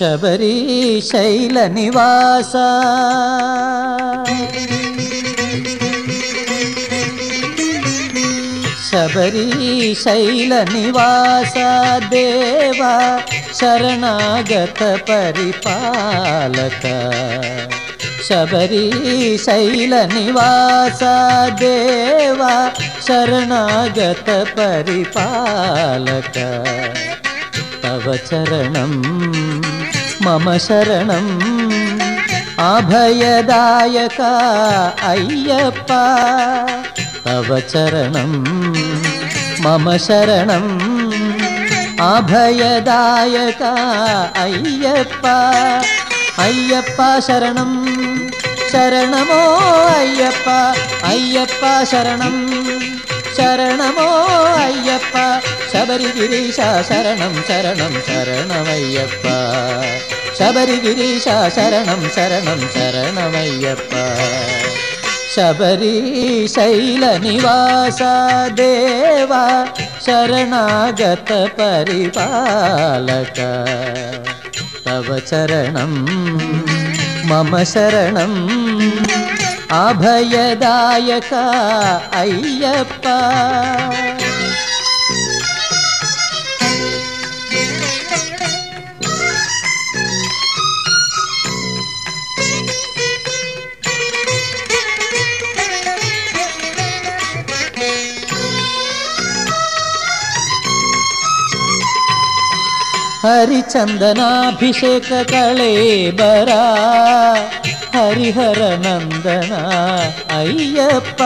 శబరీశైల నివాస. శబరీశైల నివాస దేవా శరణాగత పరిపాలక. శబరీశైల నివాస దేవా శరణాగత పరిపాలక. తవ చరణం മമ ശരണം. അഭയദായക അയ്യപ്പ തവ ചരണം. മമ ശരണം. അഭയദായക അയ്യപ്പ അയ്യപ്പ ശരണം. ശരണമോ അയ്യപ്പ അയ്യപ്പ ശരണം. ശരണമോ അയ്യപ്പ ശബരിഗിരീശ ശരണം. ശരണം ശരണമയ്യപ്പ. சபரிகிரீஷா சரணம் சரணம் சரணமையப்பா. சபரி சைல நிவாசா தேவா சரணாகத பரிபாலக. தவ சரணம் மம சரணம் அபயதாயகா ஐயப்பா. ಹರಿಚಂದನಾಭಿಷೇಕ ಕಳೇಬರ ಹರಿಹರ ನಂದನ ಅಯ್ಯಪ್ಪ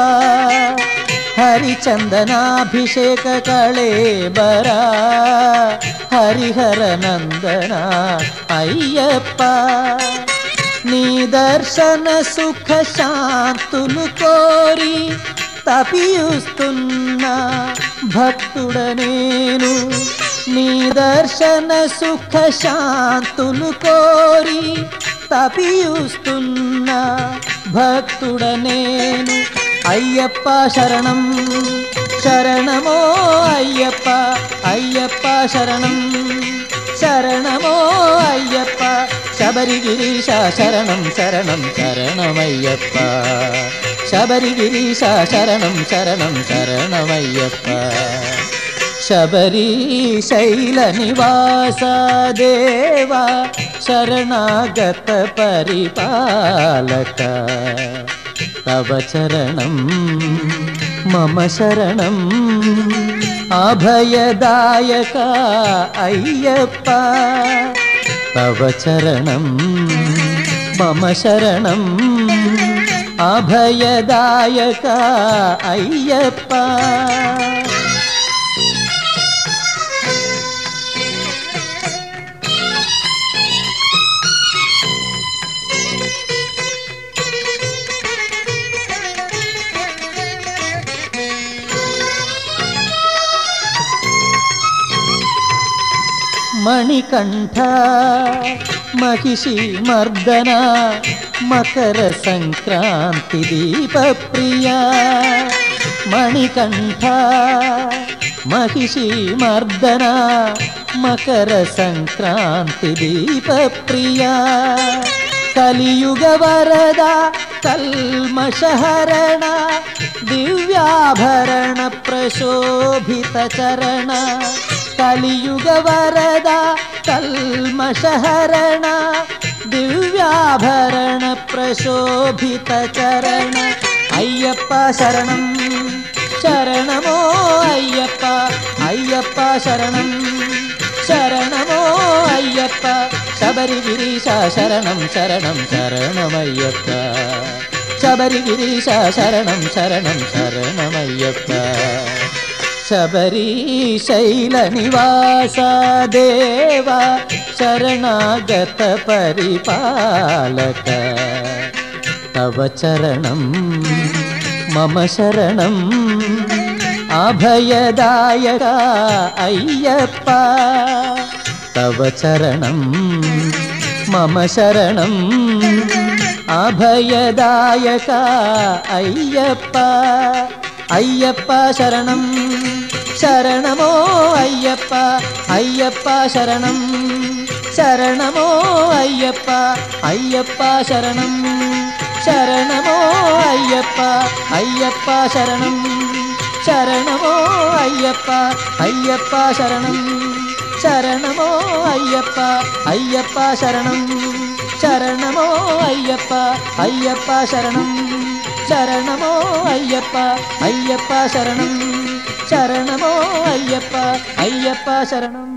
ಹರಿಚಂದನಾಭಿಷೇಕ ಕಳೇಬರ ಹರಿಹರ ನಂದನ ಅಯ್ಯಪ್ಪ నీ దర్శన సుఖ శాంతులు కోరి తపియుస్తున్న భక్తుడనేను నీ దర్శన సుఖ శాంతులు కోరి తపియుస్తున్న భక్తుడనేను అయ్యప్ప శరణం. శరణమో అయ్యప్ప అయ్యప్ప శరణం. శరణమో అయ్యప్ప శబరిగిరీశ శరణం శరణం శరణమయ్యప్ప. శబరిగిరీశ శరణం శరణం శరణమయ్యప్ప. शबरीशैलनिवासदेवा शरणागतपरिपालक तव चरणं मम शरणम् अभयदायका अय्यप्प। तव चरणं मम शरणम् अभयदायका अय्यप्पा। मणिकंठ महिषी मर्दना मकरसङ्क्रान्तिदीपप्रिया मणिकंठ महिषी मर्दना मकरसङ्क्रान्तिदीपप्रिया कलियुगवरदा प्रशोभित दिव्याभरणप्रशोभितचरण கலியுக வரதா கல்மஷஹரண திவ்யாபரண பிரசோபித சரண. ஐயப்பா சரணம் சரணமோ ஐயப்பா ஐயப்பா சரணம் சரணமோ ஐயப்பா. சபரிகிரீஷா சரணம் சரணம் சரணம் ஐயப்பா. சபரிகிரீஷா சரணம் சரணம் சரணம் ஐயப்பா. சபரி சைல நிவாசா தேவா சரணாகத பரிபாலக தவ சரணம் மம சரணம் அபயதாயகா ஐயப்பா. தவ சரணம் மம சரணம் அபயதாயகா ஐயப்பா. ஐயப்பா சரணம். சரணமோ ஐயப்பா ஐயப்பா சரணம். சரணமோ ஐயப்பா ஐயப்பா சரணம். சரணமோ ஐயப்பா ஐயப்பா சரணம். சரணமோ ஐயப்பா ஐயப்பா சரணம். சரணமோ ஐயப்பா ஐயப்பா சரணம். சரணமோ ஐயப்பா ஐயப்பா சரணம். சரணமோ ஐயப்பா ஐயப்பா சரணம். சரணமோ ஐயப்பா ஐயப்பா சரணம்.